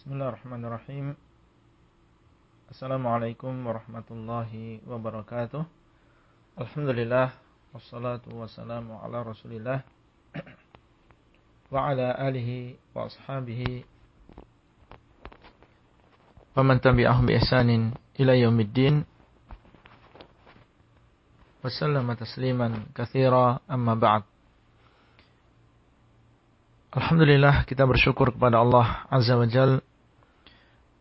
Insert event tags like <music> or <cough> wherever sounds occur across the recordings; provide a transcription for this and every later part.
Bismillahirrahmanirrahim. Assalamualaikum warahmatullahi wabarakatuh. Alhamdulillah wassalatu wassalamu ala Rasulillah wa ala alihi wa ashabihi wa man tabi'ahum bi ihsanin ila yaumiddin. Wassalamu tasliman katsira amma ba'd. Alhamdulillah kita bersyukur kepada Allah Azza wa Jalla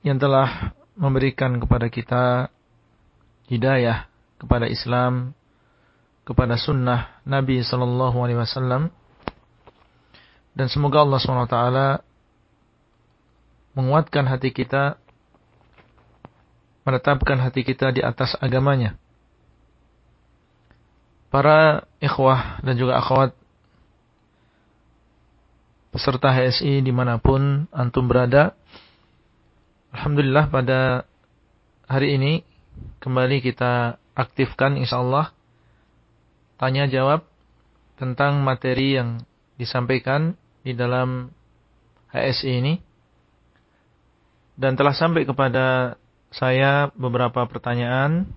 yang telah memberikan kepada kita hidayah kepada Islam, kepada sunnah Nabi Sallallahu Alaihi Wasallam, dan semoga Allah SWT menguatkan hati kita, menetapkan hati kita di atas agamanya. Para ikhwah dan juga akhwat peserta HSI di mana pun antum berada, Alhamdulillah pada hari ini kembali kita aktifkan insyaallah tanya jawab tentang materi yang disampaikan di dalam HSI ini. Dan telah sampai kepada saya beberapa pertanyaan.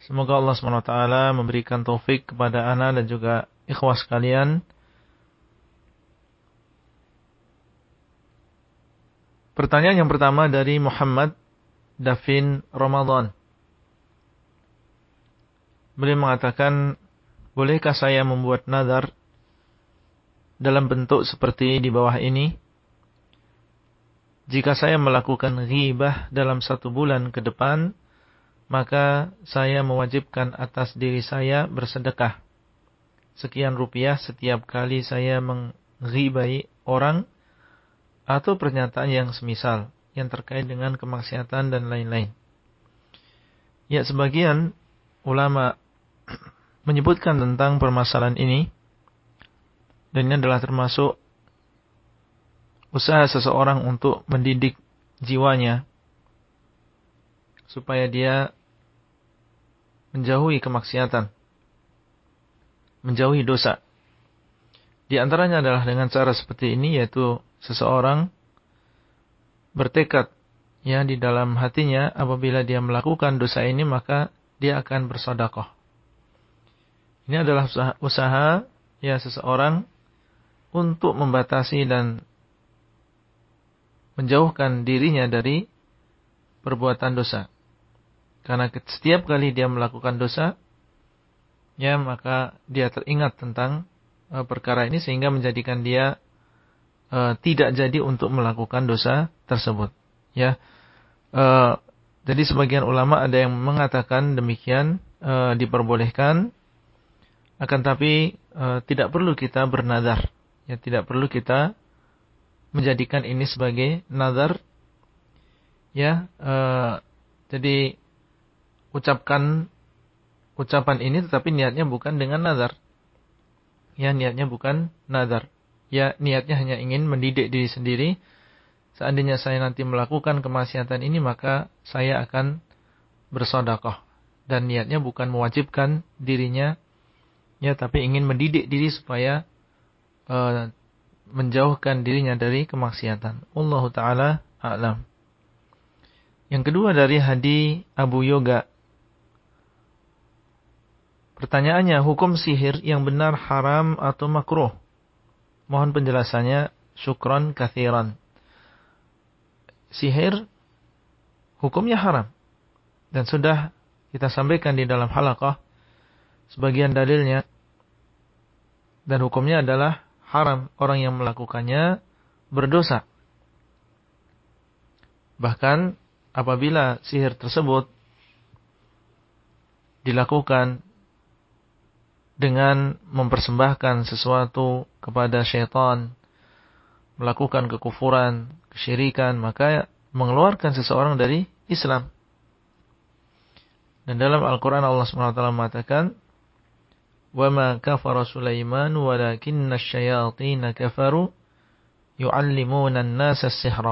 Semoga Allah SWT memberikan taufik kepada ana dan juga ikhwas kalian Pertanyaan yang pertama dari Muhammad Davin Ramadan. Beliau mengatakan, bolehkah saya membuat nazar dalam bentuk seperti di bawah ini? Jika saya melakukan ghibah dalam satu bulan ke depan, maka saya mewajibkan atas diri saya bersedekah. Sekian rupiah setiap kali saya menghibai orang atau pernyataan yang semisal yang terkait dengan kemaksiatan dan lain-lain. Ya, sebagian ulama <clears throat> menyebutkan tentang permasalahan ini dan ini adalah termasuk usaha seseorang untuk mendidik jiwanya supaya dia menjauhi kemaksiatan, menjauhi dosa. Di antaranya adalah dengan cara seperti ini yaitu seseorang bertekad ya di dalam hatinya apabila dia melakukan dosa ini maka dia akan bersodakoh. Ini adalah usaha, usaha ya seseorang untuk membatasi dan menjauhkan dirinya dari perbuatan dosa. Karena setiap kali dia melakukan dosa, ya maka dia teringat tentang uh, perkara ini sehingga menjadikan dia uh, tidak jadi untuk melakukan dosa tersebut. Ya, uh, jadi sebagian ulama ada yang mengatakan demikian uh, diperbolehkan, akan tapi uh, tidak perlu kita bernadar. Ya, tidak perlu kita menjadikan ini sebagai nadar. Ya, uh, jadi ucapkan ucapan ini tetapi niatnya bukan dengan nadar. Ya, niatnya bukan nadar ya niatnya hanya ingin mendidik diri sendiri. Seandainya saya nanti melakukan kemaksiatan ini maka saya akan bersodakoh. Dan niatnya bukan mewajibkan dirinya ya tapi ingin mendidik diri supaya uh, menjauhkan dirinya dari kemaksiatan. Allah taala a'lam. Yang kedua dari Hadi Abu Yoga. Pertanyaannya, hukum sihir yang benar haram atau makruh? Mohon penjelasannya syukron kathiran. Sihir hukumnya haram. Dan sudah kita sampaikan di dalam halaqah sebagian dalilnya dan hukumnya adalah haram orang yang melakukannya berdosa. Bahkan apabila sihir tersebut dilakukan dengan mempersembahkan sesuatu kepada syaitan, melakukan kekufuran, kesyirikan, maka mengeluarkan seseorang dari Islam. Dan dalam Al-Quran Allah SWT mengatakan, وَمَا كَفَرَ سُلَيْمَانُ وَلَكِنَّ الشَّيَاطِينَ كَفَرُوا يُعَلِّمُونَ النَّاسَ السِّحْرَ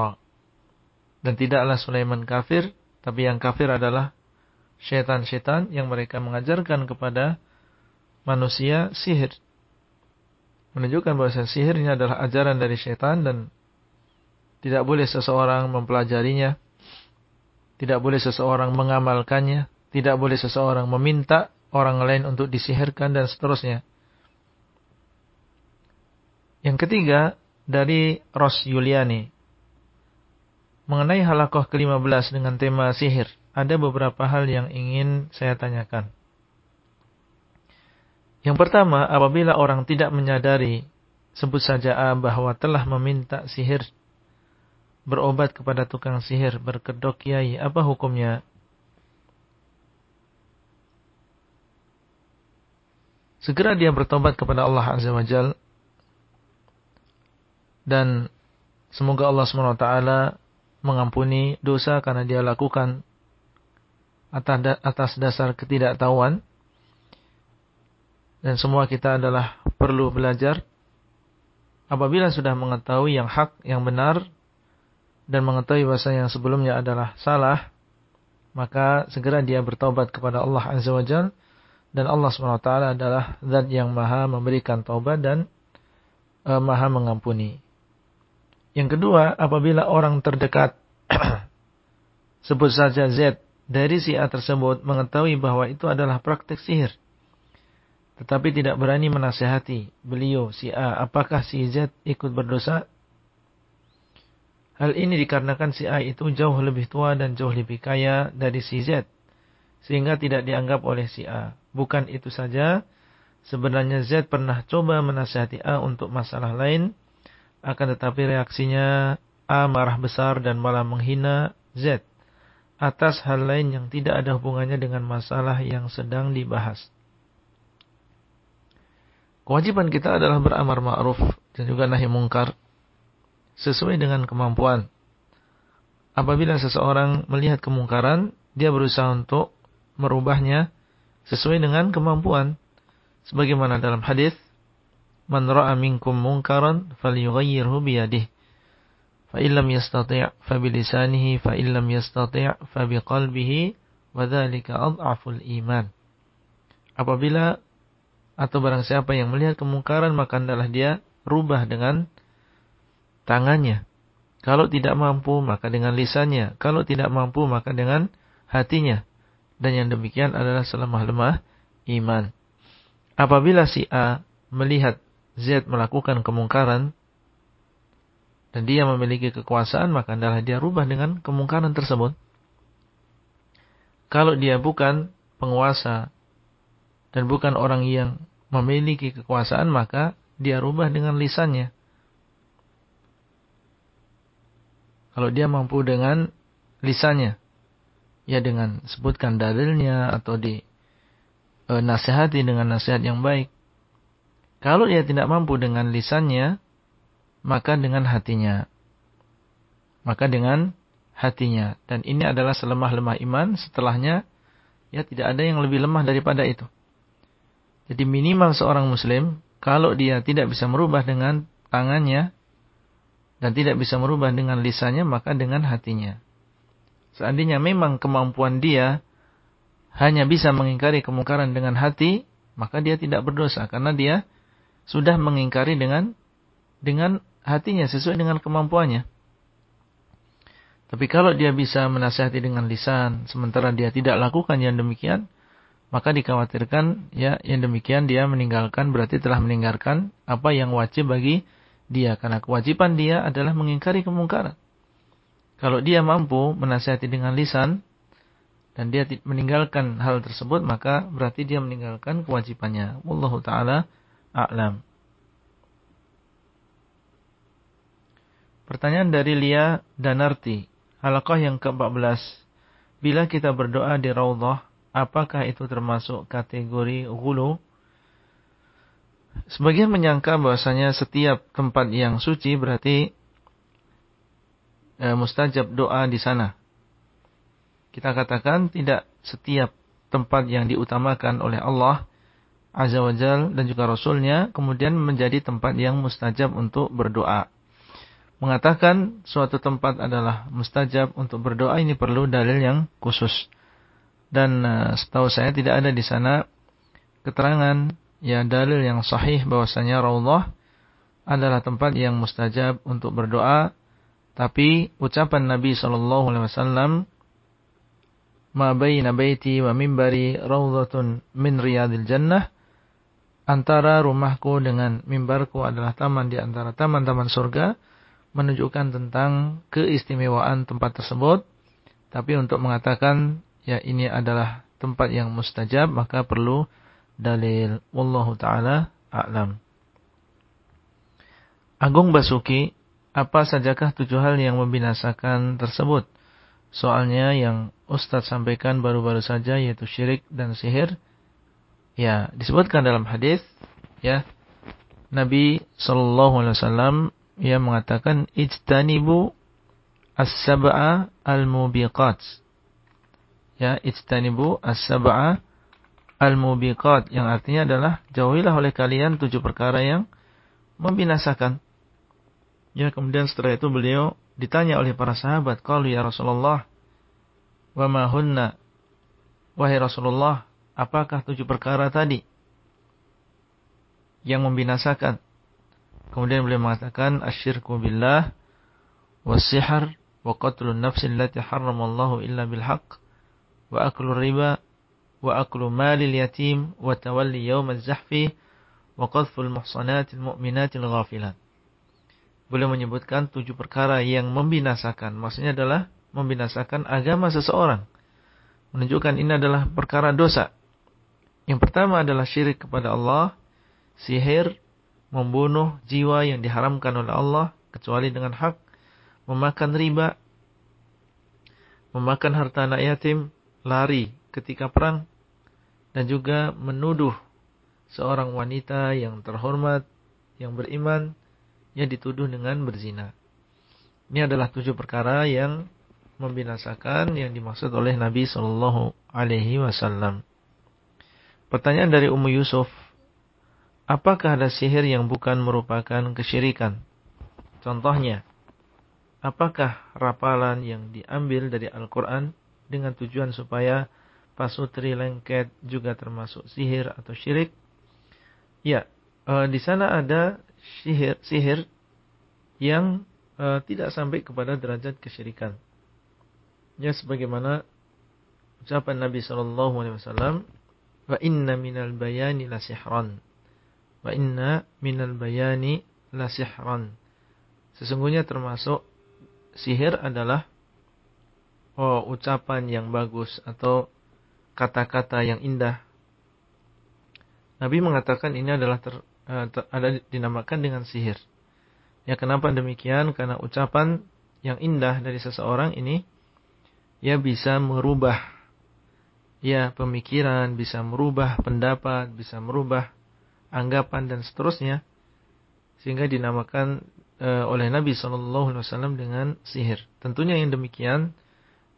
Dan tidaklah Sulaiman kafir, tapi yang kafir adalah syaitan-syaitan yang mereka mengajarkan kepada manusia sihir. Menunjukkan bahwa sihir ini adalah ajaran dari syaitan dan tidak boleh seseorang mempelajarinya, tidak boleh seseorang mengamalkannya, tidak boleh seseorang meminta orang lain untuk disihirkan dan seterusnya. Yang ketiga dari Ros Yuliani mengenai halakoh ke-15 dengan tema sihir. Ada beberapa hal yang ingin saya tanyakan. Yang pertama, apabila orang tidak menyadari sebut saja A bahwa telah meminta sihir berobat kepada tukang sihir berkedok kiai, apa hukumnya? Segera dia bertobat kepada Allah Azza wa Jal dan semoga Allah SWT mengampuni dosa karena dia lakukan atas dasar ketidaktahuan dan semua kita adalah perlu belajar. Apabila sudah mengetahui yang hak, yang benar dan mengetahui bahasa yang sebelumnya adalah salah maka segera dia bertobat kepada Allah Azza wa Jal. Dan Allah SWT adalah zat yang maha memberikan taubat dan e, maha mengampuni. Yang kedua, apabila orang terdekat <clears throat> sebut saja Z dari si A tersebut mengetahui bahwa itu adalah praktek sihir tetapi tidak berani menasehati beliau si A apakah si Z ikut berdosa Hal ini dikarenakan si A itu jauh lebih tua dan jauh lebih kaya dari si Z sehingga tidak dianggap oleh si A. Bukan itu saja, sebenarnya Z pernah coba menasihati A untuk masalah lain akan tetapi reaksinya A marah besar dan malah menghina Z atas hal lain yang tidak ada hubungannya dengan masalah yang sedang dibahas. Kewajiban kita adalah beramar ma'ruf dan juga nahi mungkar sesuai dengan kemampuan. Apabila seseorang melihat kemungkaran, dia berusaha untuk merubahnya sesuai dengan kemampuan. Sebagaimana dalam hadis Man ra'a minkum munkaran falyughayyirhu biyadihi. Fa illam yastati' fa bilisanihi fa illam yastati' fa biqalbihi wa dzalika adhaful iman. Apabila atau barang siapa yang melihat kemungkaran maka hendaklah dia rubah dengan tangannya. Kalau tidak mampu maka dengan lisannya, kalau tidak mampu maka dengan hatinya. Dan yang demikian adalah selemah-lemah iman. Apabila si A melihat Z melakukan kemungkaran dan dia memiliki kekuasaan maka adalah dia rubah dengan kemungkaran tersebut. Kalau dia bukan penguasa dan bukan orang yang memiliki kekuasaan maka dia rubah dengan lisannya. Kalau dia mampu dengan lisannya, ya dengan sebutkan dalilnya atau di e, nasihati dengan nasihat yang baik. Kalau dia tidak mampu dengan lisannya, maka dengan hatinya. Maka dengan hatinya. Dan ini adalah selemah-lemah iman. Setelahnya, ya tidak ada yang lebih lemah daripada itu. Jadi minimal seorang muslim, kalau dia tidak bisa merubah dengan tangannya, dan tidak bisa merubah dengan lisannya, maka dengan hatinya. Seandainya memang kemampuan dia hanya bisa mengingkari kemungkaran dengan hati, maka dia tidak berdosa karena dia sudah mengingkari dengan dengan hatinya sesuai dengan kemampuannya. Tapi kalau dia bisa menasihati dengan lisan, sementara dia tidak lakukan yang demikian, maka dikhawatirkan ya yang demikian dia meninggalkan berarti telah meninggalkan apa yang wajib bagi dia karena kewajiban dia adalah mengingkari kemungkaran. Kalau dia mampu menasihati dengan lisan dan dia meninggalkan hal tersebut maka berarti dia meninggalkan kewajibannya. Wallahu taala a'lam. Pertanyaan dari Lia Danarti. Halakah yang ke-14. Bila kita berdoa di Raudhah, apakah itu termasuk kategori gulu? Sebagian menyangka bahwasanya setiap tempat yang suci berarti e, mustajab doa di sana. Kita katakan tidak setiap tempat yang diutamakan oleh Allah Azza wa Jal dan juga Rasulnya kemudian menjadi tempat yang mustajab untuk berdoa. Mengatakan suatu tempat adalah mustajab untuk berdoa ini perlu dalil yang khusus. Dan uh, setahu saya tidak ada di sana keterangan ya dalil yang sahih bahwasanya Raudhah adalah tempat yang mustajab untuk berdoa. Tapi ucapan Nabi sallallahu alaihi wasallam ma baina baiti wa mimbari rawdatun min riyadil jannah antara rumahku dengan mimbarku adalah taman di antara taman-taman surga menunjukkan tentang keistimewaan tempat tersebut. Tapi untuk mengatakan ya ini adalah tempat yang mustajab maka perlu dalil. Wallahu taala a'lam. Agung Basuki apa sajakah tujuh hal yang membinasakan tersebut? Soalnya yang Ustadz sampaikan baru-baru saja yaitu syirik dan sihir. Ya, disebutkan dalam hadis ya. Nabi sallallahu alaihi wasallam ya mengatakan ijtanibu as-sab'a al-mubiqat. Ya, ijtanibu as-sab'a al-mubiqat yang artinya adalah jauhilah oleh kalian tujuh perkara yang membinasakan. Ya, kemudian setelah itu beliau ditanya oleh para sahabat, "Qalu ya Rasulullah, wa ma hunna?" Wahai Rasulullah, Apakah tujuh perkara tadi yang membinasakan? Kemudian beliau mengatakan asyirku billah wasihar wa qatlun nafsi allati harramallahu illa bil wa aklu riba wa aklu malil yatim wa tawalli yawm az-zahfi wa qadful. Beliau menyebutkan tujuh perkara yang membinasakan. Maksudnya adalah membinasakan agama seseorang. Menunjukkan ini adalah perkara dosa. Yang pertama adalah syirik kepada Allah, sihir, membunuh jiwa yang diharamkan oleh Allah kecuali dengan hak, memakan riba, memakan harta anak yatim, lari ketika perang, dan juga menuduh seorang wanita yang terhormat, yang beriman, yang dituduh dengan berzina. Ini adalah tujuh perkara yang membinasakan yang dimaksud oleh Nabi Shallallahu Alaihi Wasallam. Pertanyaan dari Ummu Yusuf, apakah ada sihir yang bukan merupakan kesyirikan? Contohnya, apakah rapalan yang diambil dari Al-Quran dengan tujuan supaya pasutri lengket juga termasuk sihir atau syirik? Ya, e, di sana ada sihir, sihir yang e, tidak sampai kepada derajat kesyirikan. Ya, sebagaimana ucapan Nabi Shallallahu Alaihi Wasallam Wa inna minal bayani la sihran. Wa inna minal bayani la sihran. Sesungguhnya termasuk sihir adalah oh, ucapan yang bagus atau kata-kata yang indah. Nabi mengatakan ini adalah ter, uh, ter, ada dinamakan dengan sihir. Ya kenapa demikian? Karena ucapan yang indah dari seseorang ini ya bisa merubah ya pemikiran, bisa merubah pendapat, bisa merubah anggapan dan seterusnya sehingga dinamakan e, oleh Nabi Wasallam dengan sihir. Tentunya yang demikian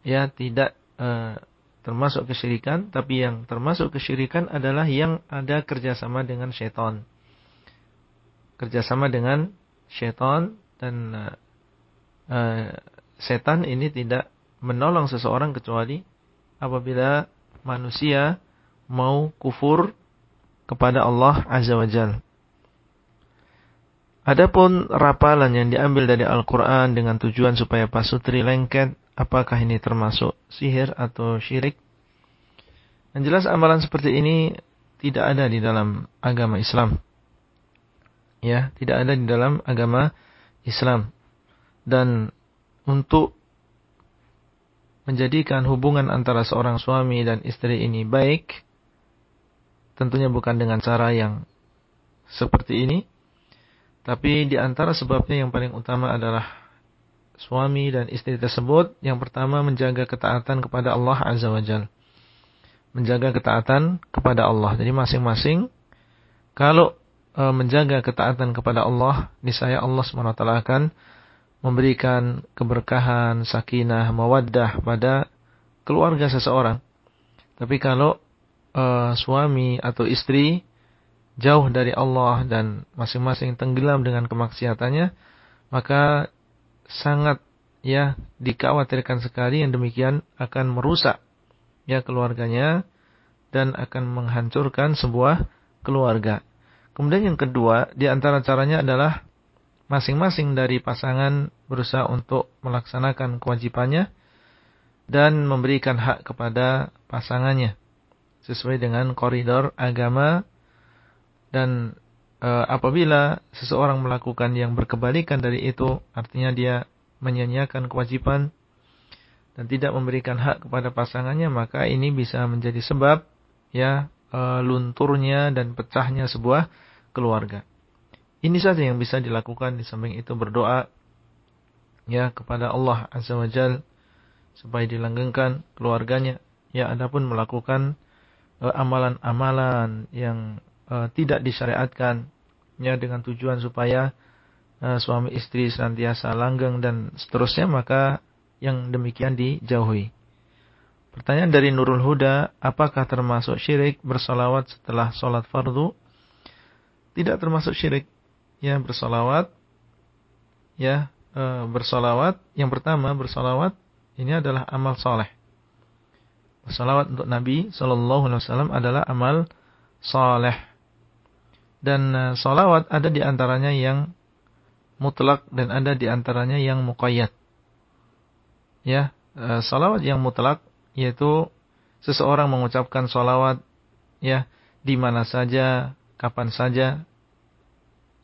ya tidak e, termasuk kesyirikan, tapi yang termasuk kesyirikan adalah yang ada kerjasama dengan syaitan. Kerjasama dengan syaitan dan e, setan ini tidak menolong seseorang kecuali apabila manusia mau kufur kepada Allah Azza wa Jal. Adapun rapalan yang diambil dari Al-Quran dengan tujuan supaya pasutri lengket, apakah ini termasuk sihir atau syirik? Yang jelas amalan seperti ini tidak ada di dalam agama Islam. Ya, tidak ada di dalam agama Islam. Dan untuk menjadikan hubungan antara seorang suami dan istri ini baik, tentunya bukan dengan cara yang seperti ini, tapi di antara sebabnya yang paling utama adalah suami dan istri tersebut yang pertama menjaga ketaatan kepada Allah Azza wa Jal. Menjaga ketaatan kepada Allah. Jadi masing-masing kalau e, menjaga ketaatan kepada Allah, niscaya Allah SWT akan memberikan keberkahan, sakinah, mawaddah pada keluarga seseorang. Tapi kalau uh, suami atau istri jauh dari Allah dan masing-masing tenggelam dengan kemaksiatannya, maka sangat ya dikhawatirkan sekali yang demikian akan merusak ya keluarganya dan akan menghancurkan sebuah keluarga. Kemudian yang kedua, di antara caranya adalah masing-masing dari pasangan berusaha untuk melaksanakan kewajibannya dan memberikan hak kepada pasangannya sesuai dengan koridor agama dan e, apabila seseorang melakukan yang berkebalikan dari itu artinya dia menyanyiakan kewajiban dan tidak memberikan hak kepada pasangannya maka ini bisa menjadi sebab ya e, lunturnya dan pecahnya sebuah keluarga. Ini saja yang bisa dilakukan di samping itu berdoa ya kepada Allah Azza wa Jal supaya dilanggengkan keluarganya. Ya adapun melakukan eh, amalan-amalan yang uh, tidak disyariatkan ya dengan tujuan supaya uh, suami istri senantiasa langgeng dan seterusnya maka yang demikian dijauhi. Pertanyaan dari Nurul Huda, apakah termasuk syirik bersolawat setelah sholat fardu? Tidak termasuk syirik. Ya bersolawat. Ya e, bersolawat. Yang pertama bersolawat ini adalah amal soleh. Bersolawat untuk Nabi Shallallahu Alaihi Wasallam adalah amal soleh dan e, solawat ada di antaranya yang mutlak dan ada di antaranya yang muqayyad ya e, solawat yang mutlak yaitu seseorang mengucapkan solawat ya di mana saja kapan saja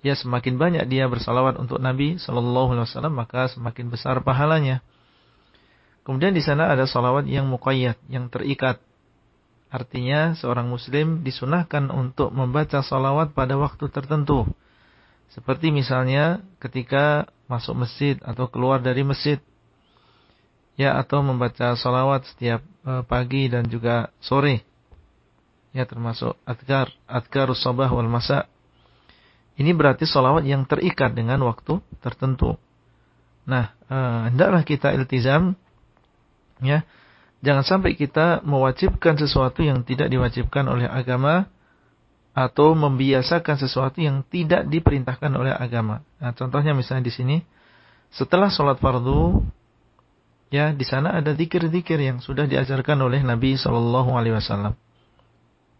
ya semakin banyak dia bersalawat untuk Nabi Shallallahu Alaihi Wasallam maka semakin besar pahalanya. Kemudian di sana ada salawat yang muqayyad, yang terikat. Artinya seorang muslim disunahkan untuk membaca salawat pada waktu tertentu. Seperti misalnya ketika masuk masjid atau keluar dari masjid. Ya atau membaca salawat setiap e, pagi dan juga sore. Ya termasuk adkar, adkarus sabah wal masa' Ini berarti solawat yang terikat dengan waktu tertentu. Nah, eh, hendaklah kita iltizam, ya, jangan sampai kita mewajibkan sesuatu yang tidak diwajibkan oleh agama atau membiasakan sesuatu yang tidak diperintahkan oleh agama. Nah, contohnya misalnya di sini, setelah sholat fardu, ya di sana ada zikir-zikir yang sudah diajarkan oleh Nabi Shallallahu Alaihi Wasallam.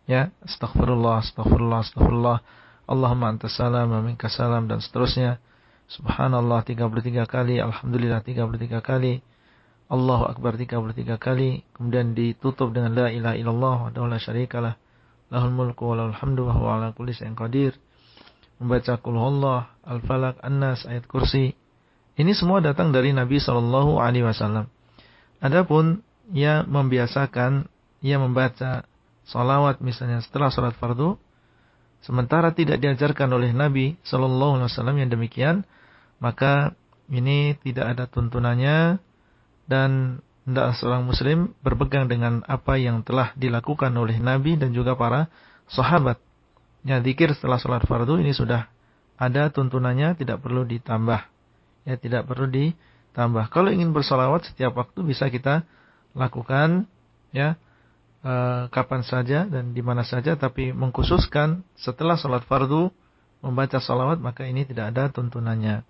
Ya, astagfirullah, astagfirullah, astagfirullah. Allahumma antas salam minkas salam dan seterusnya. Subhanallah 33 kali, Alhamdulillah 33 kali, Allahu Akbar 33 kali, kemudian ditutup dengan La ilaha illallah wa la syarikalah, lahul mulku wa lahul hamdu wa huwa ala kulli syai'in qadir. Membaca Qul Allah, Al-Falaq, An-Nas, ayat kursi. Ini semua datang dari Nabi sallallahu alaihi wasallam. Adapun ia membiasakan ia membaca salawat misalnya setelah salat fardu sementara tidak diajarkan oleh Nabi Shallallahu Alaihi Wasallam yang demikian, maka ini tidak ada tuntunannya dan tidak seorang Muslim berpegang dengan apa yang telah dilakukan oleh Nabi dan juga para sahabat. Ya, zikir setelah sholat fardu ini sudah ada tuntunannya, tidak perlu ditambah. Ya, tidak perlu ditambah. Kalau ingin bersolawat setiap waktu bisa kita lakukan, ya, Eh, kapan saja dan di mana saja tapi mengkhususkan setelah sholat fardu membaca salawat maka ini tidak ada tuntunannya.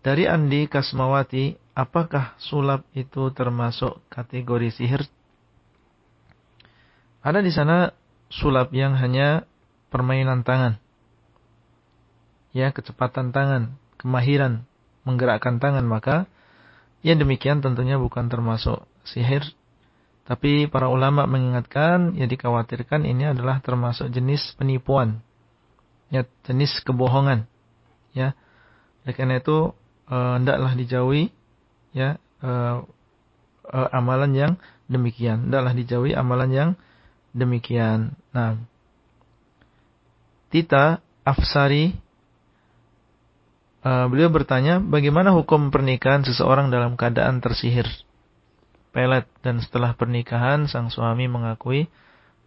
Dari Andi Kasmawati, apakah sulap itu termasuk kategori sihir? Ada di sana sulap yang hanya permainan tangan. Ya, kecepatan tangan, kemahiran menggerakkan tangan maka yang demikian tentunya bukan termasuk sihir tapi para ulama mengingatkan yang dikhawatirkan ini adalah termasuk jenis penipuan. Ya, jenis kebohongan. Ya. Oleh karena itu eh, hendaklah dijauhi ya eh, eh, amalan yang demikian. Hendaklah dijauhi amalan yang demikian. Nah, Tita Afsari uh, beliau bertanya bagaimana hukum pernikahan seseorang dalam keadaan tersihir pelet dan setelah pernikahan sang suami mengakui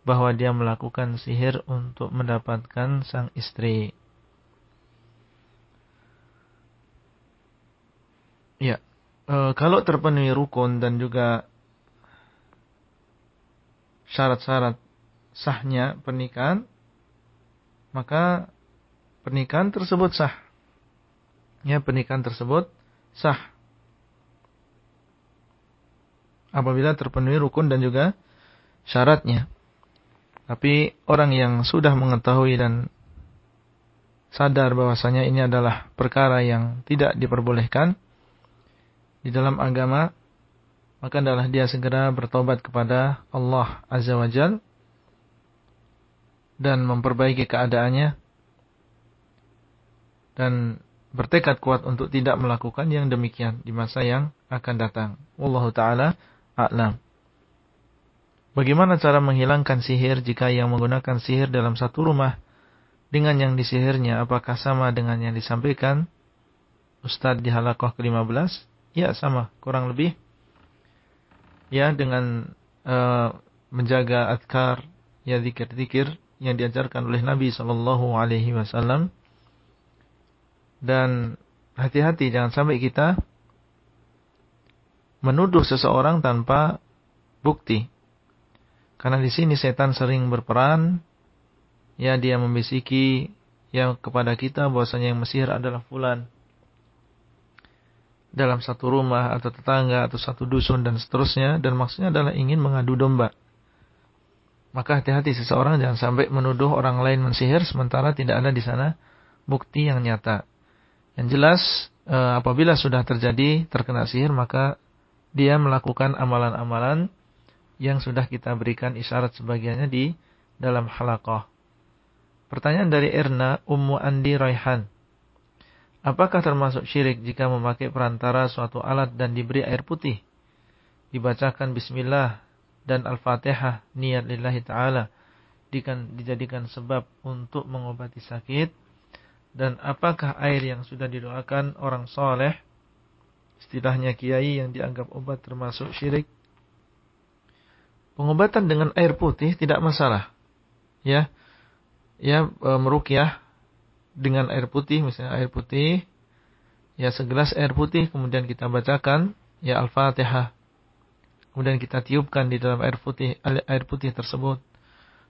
bahwa dia melakukan sihir untuk mendapatkan sang istri. Ya, e, kalau terpenuhi rukun dan juga syarat-syarat sahnya pernikahan, maka pernikahan tersebut sah. Ya, pernikahan tersebut sah apabila terpenuhi rukun dan juga syaratnya. Tapi orang yang sudah mengetahui dan sadar bahwasanya ini adalah perkara yang tidak diperbolehkan di dalam agama, maka adalah dia segera bertobat kepada Allah Azza wa Jal dan memperbaiki keadaannya dan bertekad kuat untuk tidak melakukan yang demikian di masa yang akan datang. Wallahu taala a'lam. Bagaimana cara menghilangkan sihir jika yang menggunakan sihir dalam satu rumah dengan yang disihirnya apakah sama dengan yang disampaikan Ustadz di halakoh ke-15? Ya sama, kurang lebih. Ya dengan uh, menjaga adkar, ya zikir-zikir yang diajarkan oleh Nabi Shallallahu Alaihi Wasallam dan hati-hati jangan sampai kita menuduh seseorang tanpa bukti karena di sini setan sering berperan, ya dia membisiki yang kepada kita bahwasanya yang Mesir adalah fulan. Dalam satu rumah atau tetangga atau satu dusun dan seterusnya dan maksudnya adalah ingin mengadu domba. Maka hati-hati seseorang jangan sampai menuduh orang lain mensihir sementara tidak ada di sana bukti yang nyata. Yang jelas eh, apabila sudah terjadi terkena sihir maka dia melakukan amalan-amalan yang sudah kita berikan isyarat sebagiannya di dalam halaqah. Pertanyaan dari Erna Ummu Andi Raihan. Apakah termasuk syirik jika memakai perantara suatu alat dan diberi air putih? Dibacakan bismillah dan al-fatihah niat lillahi ta'ala dijadikan sebab untuk mengobati sakit dan apakah air yang sudah didoakan orang soleh istilahnya kiai yang dianggap obat termasuk syirik Pengobatan dengan air putih tidak masalah. Ya. Ya e, merukyah dengan air putih misalnya air putih ya segelas air putih kemudian kita bacakan ya Al-Fatihah. Kemudian kita tiupkan di dalam air putih air putih tersebut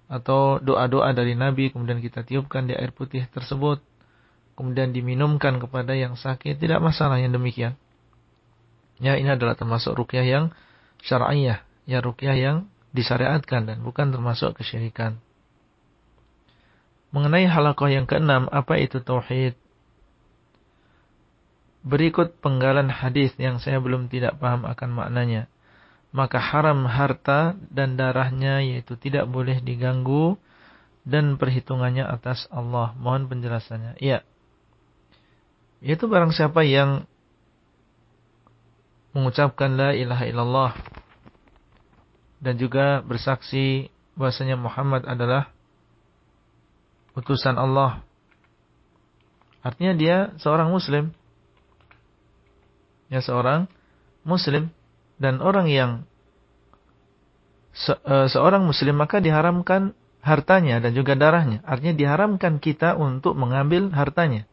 atau doa-doa dari Nabi kemudian kita tiupkan di air putih tersebut kemudian diminumkan kepada yang sakit tidak masalah yang demikian. Ya ini adalah termasuk rukyah yang syar'iyah, ya rukyah yang disyariatkan dan bukan termasuk kesyirikan. Mengenai halakoh yang keenam, apa itu tauhid? Berikut penggalan hadis yang saya belum tidak paham akan maknanya. Maka haram harta dan darahnya yaitu tidak boleh diganggu dan perhitungannya atas Allah. Mohon penjelasannya. Iya. Yaitu barang siapa yang mengucapkan la ilaha illallah dan juga bersaksi bahwasanya Muhammad adalah utusan Allah. Artinya dia seorang muslim. Ya seorang muslim dan orang yang se e, seorang muslim maka diharamkan hartanya dan juga darahnya. Artinya diharamkan kita untuk mengambil hartanya.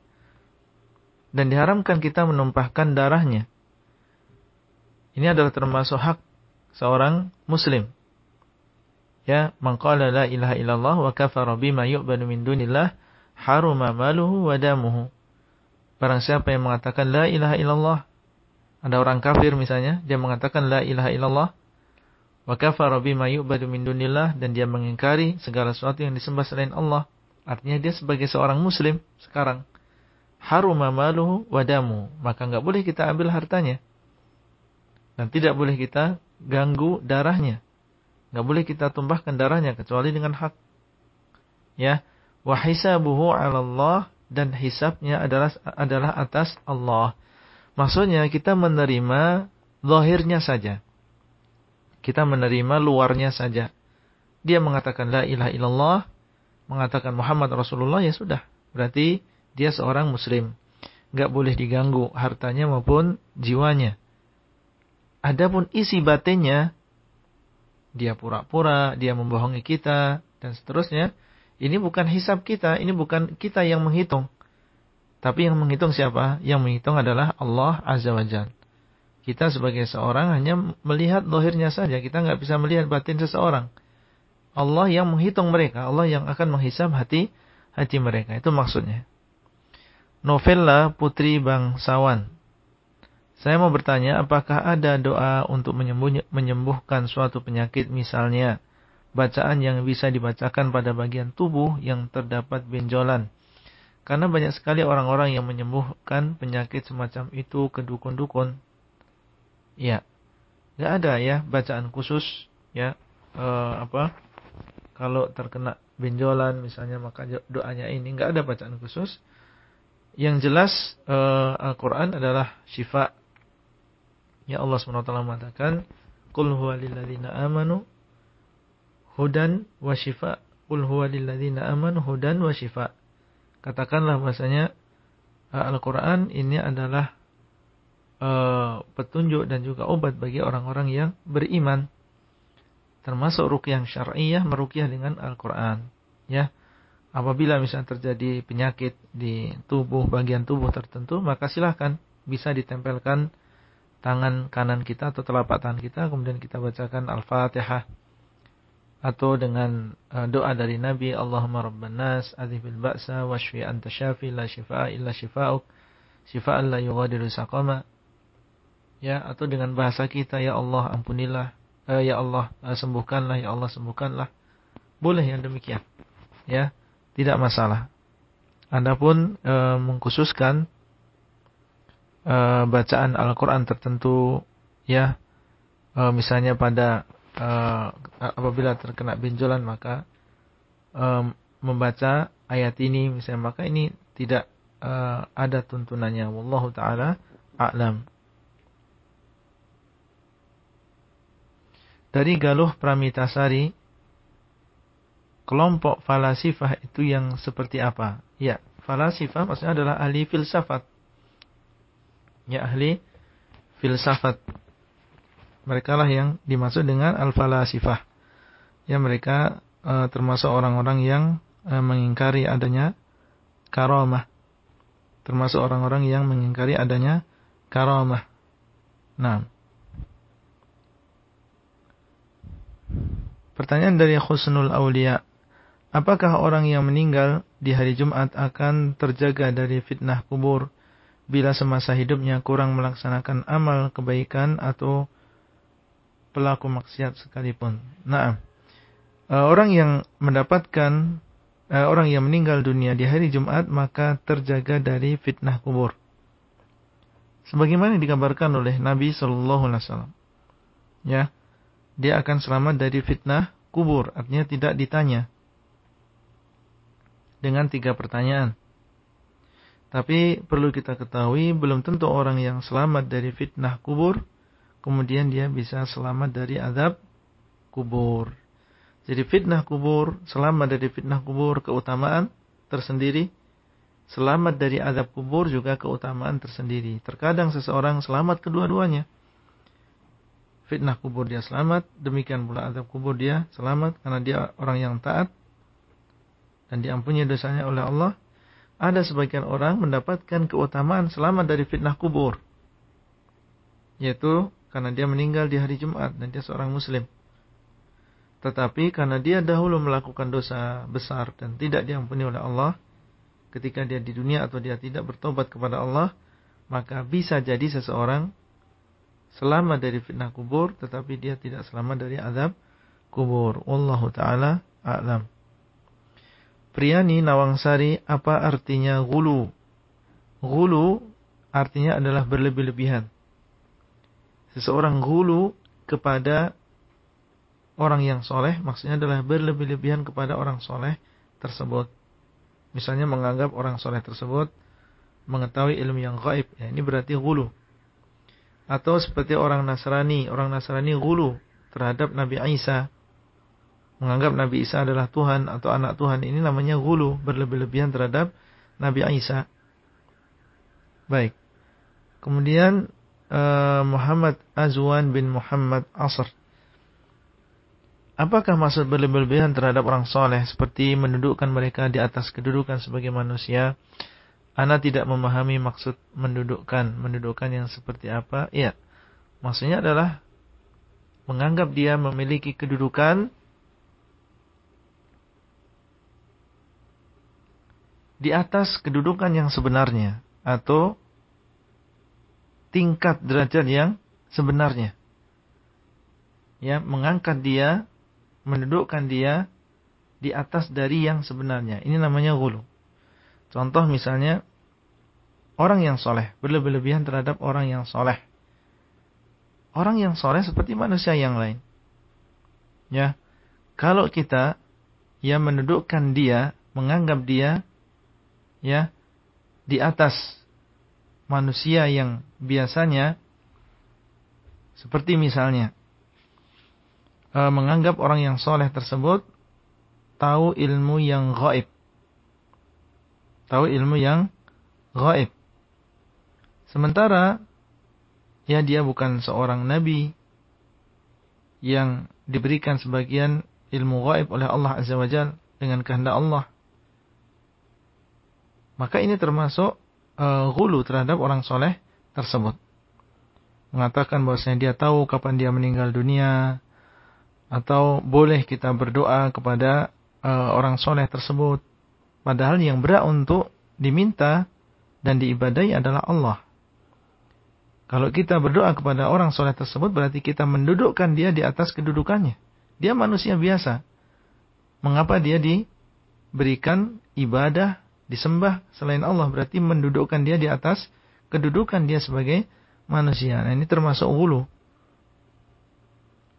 Dan diharamkan kita menumpahkan darahnya. Ini adalah termasuk hak seorang muslim. Ya, maqala la ilaha illallah wa kafara bima yu'badu min dunillah haruma maluhu wa damuhu. Barang siapa yang mengatakan la ilaha illallah, ada orang kafir misalnya, dia mengatakan la ilaha illallah wa kafara bima yu'badu min dunillah dan dia mengingkari segala sesuatu yang disembah selain Allah. Artinya dia sebagai seorang muslim sekarang haruma maluhu wa damuhu, maka enggak boleh kita ambil hartanya. Dan tidak boleh kita ganggu darahnya. Nggak boleh kita tumpahkan darahnya kecuali dengan hak. Ya, wa hisabuhu Allah dan hisabnya adalah adalah atas Allah. Maksudnya kita menerima zahirnya saja. Kita menerima luarnya saja. Dia mengatakan la ilaha illallah, mengatakan Muhammad Rasulullah ya sudah. Berarti dia seorang muslim. Nggak boleh diganggu hartanya maupun jiwanya. Adapun isi batinnya, dia pura-pura, dia membohongi kita, dan seterusnya. Ini bukan hisap kita, ini bukan kita yang menghitung. Tapi yang menghitung siapa? Yang menghitung adalah Allah Azza wa Jal. Kita sebagai seorang hanya melihat dohirnya saja. Kita nggak bisa melihat batin seseorang. Allah yang menghitung mereka. Allah yang akan menghisap hati hati mereka. Itu maksudnya. Novella Putri Bangsawan saya mau bertanya, apakah ada doa untuk menyembuhkan suatu penyakit misalnya bacaan yang bisa dibacakan pada bagian tubuh yang terdapat benjolan. Karena banyak sekali orang-orang yang menyembuhkan penyakit semacam itu ke dukun-dukun. Ya, nggak ada ya bacaan khusus ya eh, apa kalau terkena benjolan misalnya maka doanya ini nggak ada bacaan khusus. Yang jelas eh, Al-Quran adalah syifa. Ya Allah swt mengatakan, "Qul huwa lilladzina amanu hudan wa syifa." Qul huwa lilladzina amanu hudan wa syifa katakanlah bahasanya eh, Al-Quran ini adalah uh, petunjuk dan juga obat bagi orang-orang yang beriman. Termasuk rukyah syariah merukyah dengan Al-Quran. Ya, apabila misalnya terjadi penyakit di tubuh bagian tubuh tertentu, maka silahkan bisa ditempelkan tangan kanan kita atau telapak tangan kita, kemudian kita bacakan Al-Fatihah. Atau dengan uh, doa dari Nabi Allahumma rabban nas adhibil ba'sa washfi anta syafi la shifaa illa shifaa'uk shifaa'an la yughadiru saqama. Ya atau dengan bahasa kita ya Allah ampunilah uh, ya Allah uh, sembuhkanlah ya Allah sembuhkanlah. Boleh yang demikian. Ya tidak masalah. Adapun uh, mengkhususkan uh, bacaan Al-Qur'an tertentu ya. Uh, misalnya pada uh, apabila terkena benjolan maka um, membaca ayat ini misalnya maka ini tidak uh, ada tuntunannya. Wallahu taala a'lam. Dari Galuh Pramitasari kelompok falasifah itu yang seperti apa? Ya falasifah maksudnya adalah ahli filsafat ya ahli filsafat mereka lah yang dimaksud dengan al-falasifah. Ya mereka e, termasuk orang-orang yang e, mengingkari adanya karamah. Termasuk orang-orang yang mengingkari adanya karamah. Nah. Pertanyaan dari Khusnul Aulia. Apakah orang yang meninggal di hari Jumat akan terjaga dari fitnah kubur bila semasa hidupnya kurang melaksanakan amal kebaikan atau pelaku maksiat sekalipun. Nah, orang yang mendapatkan uh, orang yang meninggal dunia di hari Jumat maka terjaga dari fitnah kubur. Sebagaimana dikabarkan oleh Nabi Shallallahu Alaihi Wasallam, ya, dia akan selamat dari fitnah kubur, artinya tidak ditanya dengan tiga pertanyaan. Tapi perlu kita ketahui belum tentu orang yang selamat dari fitnah kubur kemudian dia bisa selamat dari azab kubur. Jadi fitnah kubur, selamat dari fitnah kubur keutamaan tersendiri. Selamat dari azab kubur juga keutamaan tersendiri. Terkadang seseorang selamat kedua-duanya. Fitnah kubur dia selamat, demikian pula azab kubur dia selamat karena dia orang yang taat dan diampuni dosanya oleh Allah. Ada sebagian orang mendapatkan keutamaan selamat dari fitnah kubur. Yaitu karena dia meninggal di hari Jumat dan dia seorang muslim. Tetapi karena dia dahulu melakukan dosa besar dan tidak diampuni oleh Allah ketika dia di dunia atau dia tidak bertobat kepada Allah, maka bisa jadi seseorang selamat dari fitnah kubur tetapi dia tidak selamat dari azab kubur. Wallahu taala a'lam. Priyani Nawangsari, apa artinya gulu? Gulu artinya adalah berlebih-lebihan seseorang gulu kepada orang yang soleh, maksudnya adalah berlebih-lebihan kepada orang soleh tersebut. Misalnya menganggap orang soleh tersebut mengetahui ilmu yang gaib, ya, ini berarti gulu. Atau seperti orang Nasrani, orang Nasrani gulu terhadap Nabi Isa. Menganggap Nabi Isa adalah Tuhan atau anak Tuhan, ini namanya gulu, berlebih-lebihan terhadap Nabi Isa. Baik. Kemudian uh, Muhammad Azwan bin Muhammad Asr. Apakah maksud berlebihan terhadap orang soleh seperti mendudukkan mereka di atas kedudukan sebagai manusia? Ana tidak memahami maksud mendudukkan. Mendudukkan yang seperti apa? Iya. Maksudnya adalah menganggap dia memiliki kedudukan di atas kedudukan yang sebenarnya atau tingkat derajat yang sebenarnya. Ya, mengangkat dia, mendudukkan dia di atas dari yang sebenarnya. Ini namanya gulu. Contoh misalnya orang yang soleh, berlebihan terhadap orang yang soleh. Orang yang soleh seperti manusia yang lain. Ya, kalau kita ya mendudukkan dia, menganggap dia ya di atas manusia yang biasanya seperti misalnya e, menganggap orang yang soleh tersebut tahu ilmu yang gaib. Tahu ilmu yang gaib. Sementara ya dia bukan seorang nabi yang diberikan sebagian ilmu gaib oleh Allah Azza wa Jal dengan kehendak Allah. Maka ini termasuk uh, gulu terhadap orang soleh tersebut. Mengatakan bahwasanya dia tahu kapan dia meninggal dunia. Atau boleh kita berdoa kepada uh, orang soleh tersebut. Padahal yang berat untuk diminta dan diibadai adalah Allah. Kalau kita berdoa kepada orang soleh tersebut berarti kita mendudukkan dia di atas kedudukannya. Dia manusia biasa. Mengapa dia diberikan ibadah, disembah selain Allah? Berarti mendudukkan dia di atas kedudukan dia sebagai manusia. Nah ini termasuk ulu.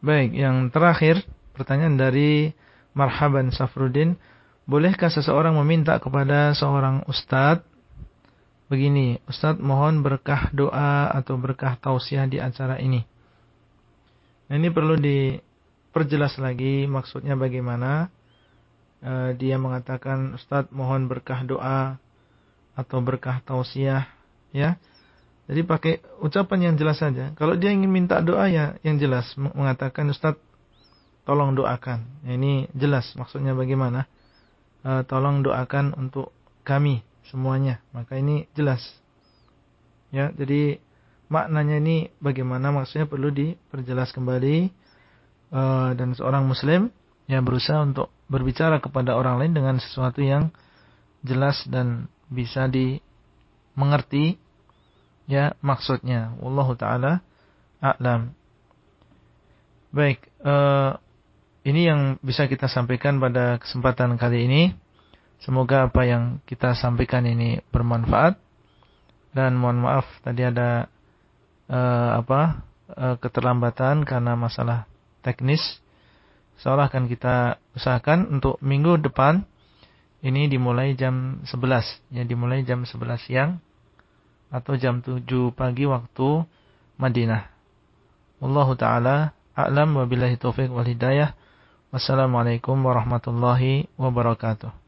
Baik, yang terakhir pertanyaan dari Marhaban Safrudin. Bolehkah seseorang meminta kepada seorang ustadz begini, Ustadz mohon berkah doa atau berkah tausiah di acara ini. Nah, ini perlu diperjelas lagi maksudnya bagaimana. Uh, dia mengatakan Ustadz mohon berkah doa atau berkah tausiah ya. Jadi pakai ucapan yang jelas saja. Kalau dia ingin minta doa ya yang jelas mengatakan Ustadz tolong doakan. Ya, ini jelas maksudnya bagaimana. Uh, tolong doakan untuk kami semuanya. Maka ini jelas. Ya, jadi maknanya ini bagaimana maksudnya perlu diperjelas kembali uh, dan seorang muslim yang berusaha untuk berbicara kepada orang lain dengan sesuatu yang jelas dan bisa dimengerti ya maksudnya. Wallahu taala a'lam. Baik, uh, ini yang bisa kita sampaikan pada kesempatan kali ini. Semoga apa yang kita sampaikan ini bermanfaat dan mohon maaf tadi ada uh, apa uh, keterlambatan karena masalah teknis. Seolah akan kita usahakan untuk minggu depan ini dimulai jam 11 ya dimulai jam 11 siang atau jam 7 pagi waktu Madinah. Wallahu taala a'lam wa billahi taufik wal hidayah. Wassalamualaikum warahmatullahi wabarakatuh.